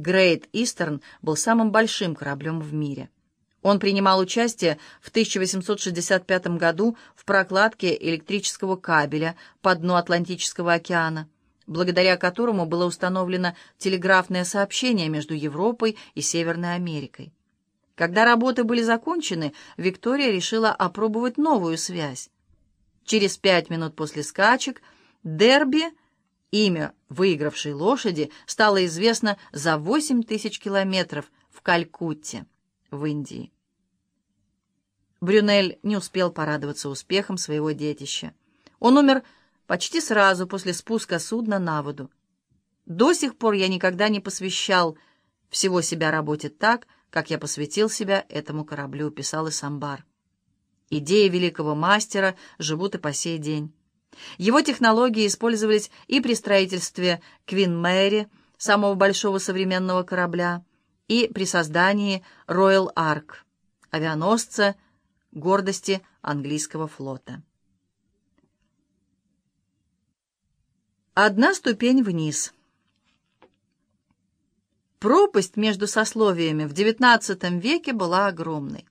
Great Eastern был самым большим кораблем в мире. Он принимал участие в 1865 году в прокладке электрического кабеля по дну Атлантического океана, благодаря которому было установлено телеграфное сообщение между Европой и Северной Америкой. Когда работы были закончены, Виктория решила опробовать новую связь. Через пять минут после скачек Дерби, имя выигравшей лошади, стало известно за 8 тысяч километров в Калькутте в Индии. Брюнель не успел порадоваться успехом своего детища. Он умер почти сразу после спуска судна на воду. До сих пор я никогда не посвящал всего себя работе так, как я посвятил себя этому кораблю, писал Исамбар. Идеи великого мастера живут и по сей день. Его технологии использовались и при строительстве Квин Мэри, самого большого современного корабля, и при создании Royal Ark, авианосца гордости английского флота. Одна ступень вниз. Пропасть между сословиями в XIX веке была огромной.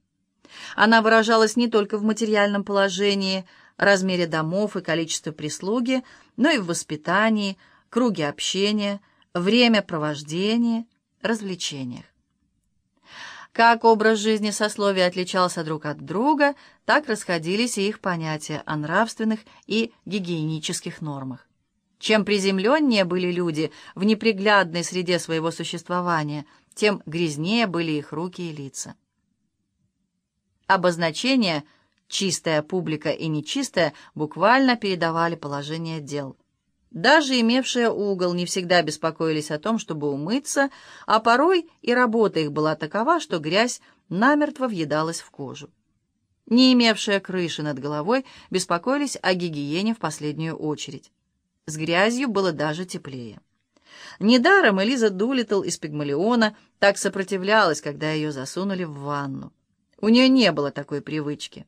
Она выражалась не только в материальном положении, размере домов и количестве прислуги, но и в воспитании, круге общения, время провождения, развлечениях. Как образ жизни сословия отличался друг от друга, так расходились и их понятия о нравственных и гигиенических нормах. Чем приземленнее были люди в неприглядной среде своего существования, тем грязнее были их руки и лица. Обозначения «чистая публика» и «нечистая» буквально передавали положение дел. Даже имевшие угол не всегда беспокоились о том, чтобы умыться, а порой и работа их была такова, что грязь намертво въедалась в кожу. Не имевшие крыши над головой беспокоились о гигиене в последнюю очередь. С грязью было даже теплее. Недаром Элиза Дулитл из Пигмалиона так сопротивлялась, когда ее засунули в ванну. У нее не было такой привычки.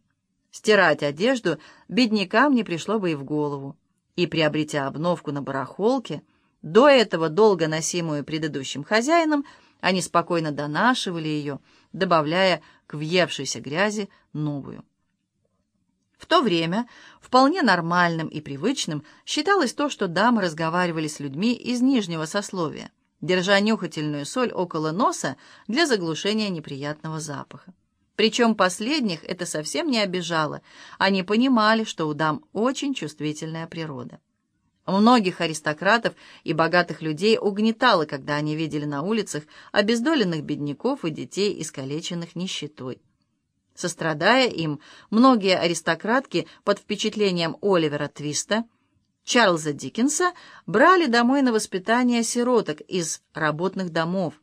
Стирать одежду беднякам не пришло бы и в голову и, приобретя обновку на барахолке, до этого долго носимую предыдущим хозяином, они спокойно донашивали ее, добавляя к въевшейся грязи новую. В то время вполне нормальным и привычным считалось то, что дамы разговаривали с людьми из нижнего сословия, держа нюхательную соль около носа для заглушения неприятного запаха. Причем последних это совсем не обижало. Они понимали, что у дам очень чувствительная природа. Многих аристократов и богатых людей угнетало, когда они видели на улицах обездоленных бедняков и детей, искалеченных нищетой. Сострадая им, многие аристократки под впечатлением Оливера Твиста, Чарльза Диккенса брали домой на воспитание сироток из работных домов,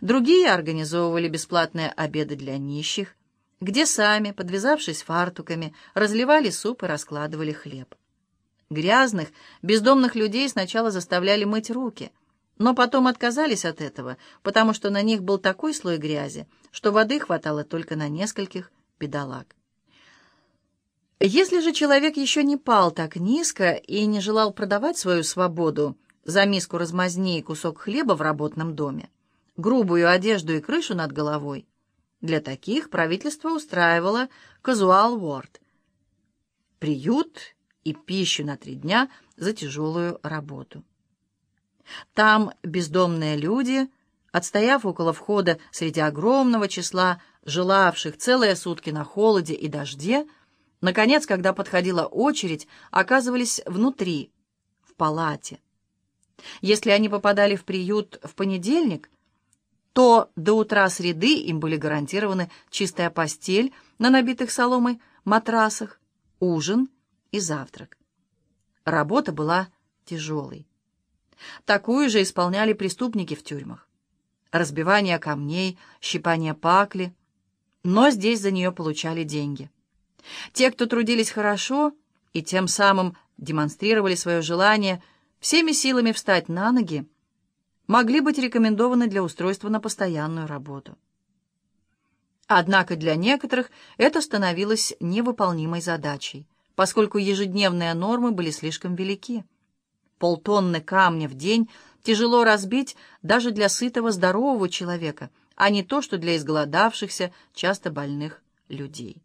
Другие организовывали бесплатные обеды для нищих, где сами, подвязавшись фартуками, разливали суп и раскладывали хлеб. Грязных, бездомных людей сначала заставляли мыть руки, но потом отказались от этого, потому что на них был такой слой грязи, что воды хватало только на нескольких бедолаг. Если же человек еще не пал так низко и не желал продавать свою свободу за миску размазни и кусок хлеба в работном доме, грубую одежду и крышу над головой. Для таких правительство устраивало казуал ворд — приют и пищу на три дня за тяжелую работу. Там бездомные люди, отстояв около входа среди огромного числа желавших целые сутки на холоде и дожде, наконец, когда подходила очередь, оказывались внутри, в палате. Если они попадали в приют в понедельник — то до утра среды им были гарантированы чистая постель на набитых соломой матрасах, ужин и завтрак. Работа была тяжелой. Такую же исполняли преступники в тюрьмах. Разбивание камней, щипание пакли. Но здесь за нее получали деньги. Те, кто трудились хорошо и тем самым демонстрировали свое желание всеми силами встать на ноги, могли быть рекомендованы для устройства на постоянную работу. Однако для некоторых это становилось невыполнимой задачей, поскольку ежедневные нормы были слишком велики. Полтонны камня в день тяжело разбить даже для сытого здорового человека, а не то, что для изголодавшихся, часто больных людей.